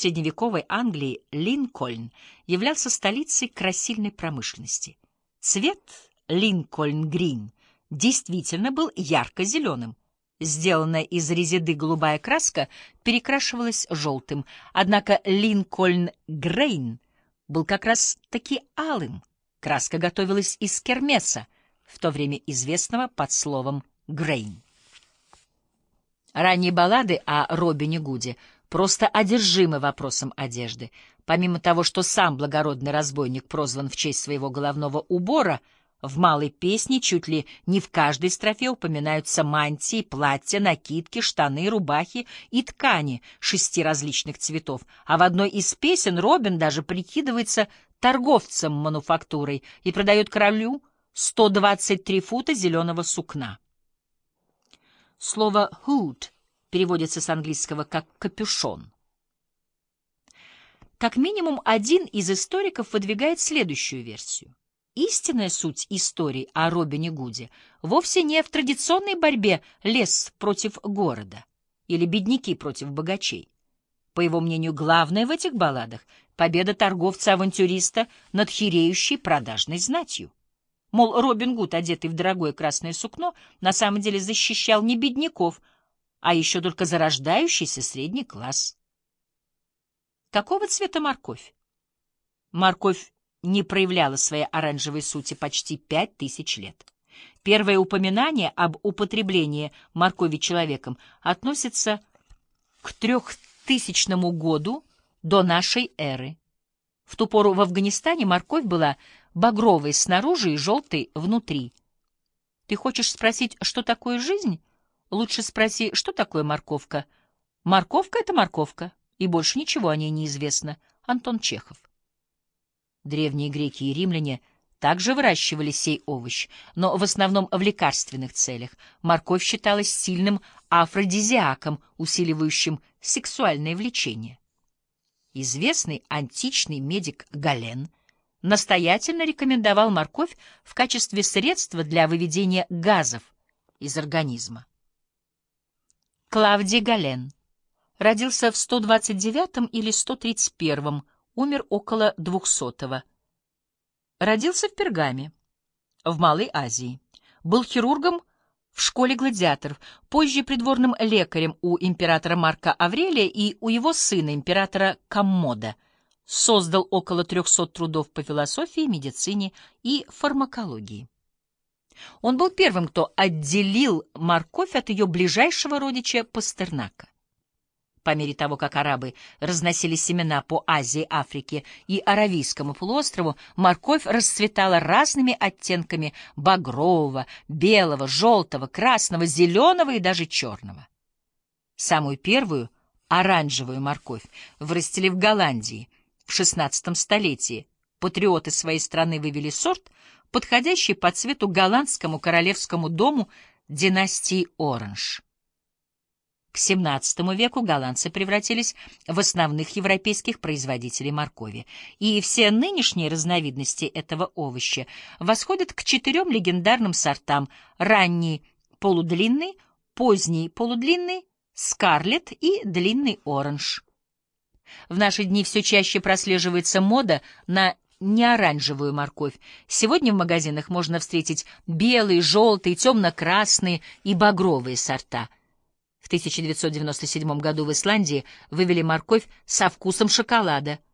средневековой Англии Линкольн являлся столицей красильной промышленности. Цвет Линкольн-грин действительно был ярко-зеленым. Сделанная из резиды голубая краска перекрашивалась желтым, однако Линкольн-грейн был как раз таки алым. Краска готовилась из кермеса, в то время известного под словом «грейн». Ранние баллады о Робине Гуде просто одержимы вопросом одежды. Помимо того, что сам благородный разбойник прозван в честь своего головного убора, в малой песне чуть ли не в каждой строфе упоминаются мантии, платья, накидки, штаны, рубахи и ткани шести различных цветов, а в одной из песен Робин даже прикидывается торговцем мануфактурой и продает королю 123 фута зеленого сукна. Слово «hood» переводится с английского как «капюшон». Как минимум один из историков выдвигает следующую версию. Истинная суть истории о Робине Гуде вовсе не в традиционной борьбе лес против города или бедняки против богачей. По его мнению, главное в этих балладах — победа торговца-авантюриста над хиреющей продажной знатью. Мол, Робин Гуд, одетый в дорогое красное сукно, на самом деле защищал не бедняков, а еще только зарождающийся средний класс. Какого цвета морковь? Морковь не проявляла своей оранжевой сути почти пять тысяч лет. Первое упоминание об употреблении моркови человеком относится к трехтысячному году до нашей эры. В ту пору в Афганистане морковь была багровый снаружи и желтый внутри. Ты хочешь спросить, что такое жизнь? Лучше спроси, что такое морковка. Морковка — это морковка, и больше ничего о ней не известно. Антон Чехов. Древние греки и римляне также выращивали сей овощ, но в основном в лекарственных целях. Морковь считалась сильным афродизиаком, усиливающим сексуальное влечение. Известный античный медик Гален — настоятельно рекомендовал морковь в качестве средства для выведения газов из организма. Клавдий Гален родился в 129 или 131, умер около 200-го. Родился в Пергаме, в Малой Азии. Был хирургом в школе гладиаторов, позже придворным лекарем у императора Марка Аврелия и у его сына, императора Коммода — создал около 300 трудов по философии, медицине и фармакологии. Он был первым, кто отделил морковь от ее ближайшего родича Пастернака. По мере того, как арабы разносили семена по Азии, Африке и Аравийскому полуострову, морковь расцветала разными оттенками багрового, белого, желтого, красного, зеленого и даже черного. Самую первую, оранжевую морковь, вырастили в Голландии — в XVI столетии патриоты своей страны вывели сорт, подходящий по цвету голландскому королевскому дому династии Оранж. К XVII веку голландцы превратились в основных европейских производителей моркови, и все нынешние разновидности этого овоща восходят к четырем легендарным сортам — ранний полудлинный, поздний полудлинный, скарлет и длинный оранж. В наши дни все чаще прослеживается мода на неоранжевую морковь. Сегодня в магазинах можно встретить белые, желтые, темно-красные и багровые сорта. В 1997 году в Исландии вывели морковь со вкусом шоколада —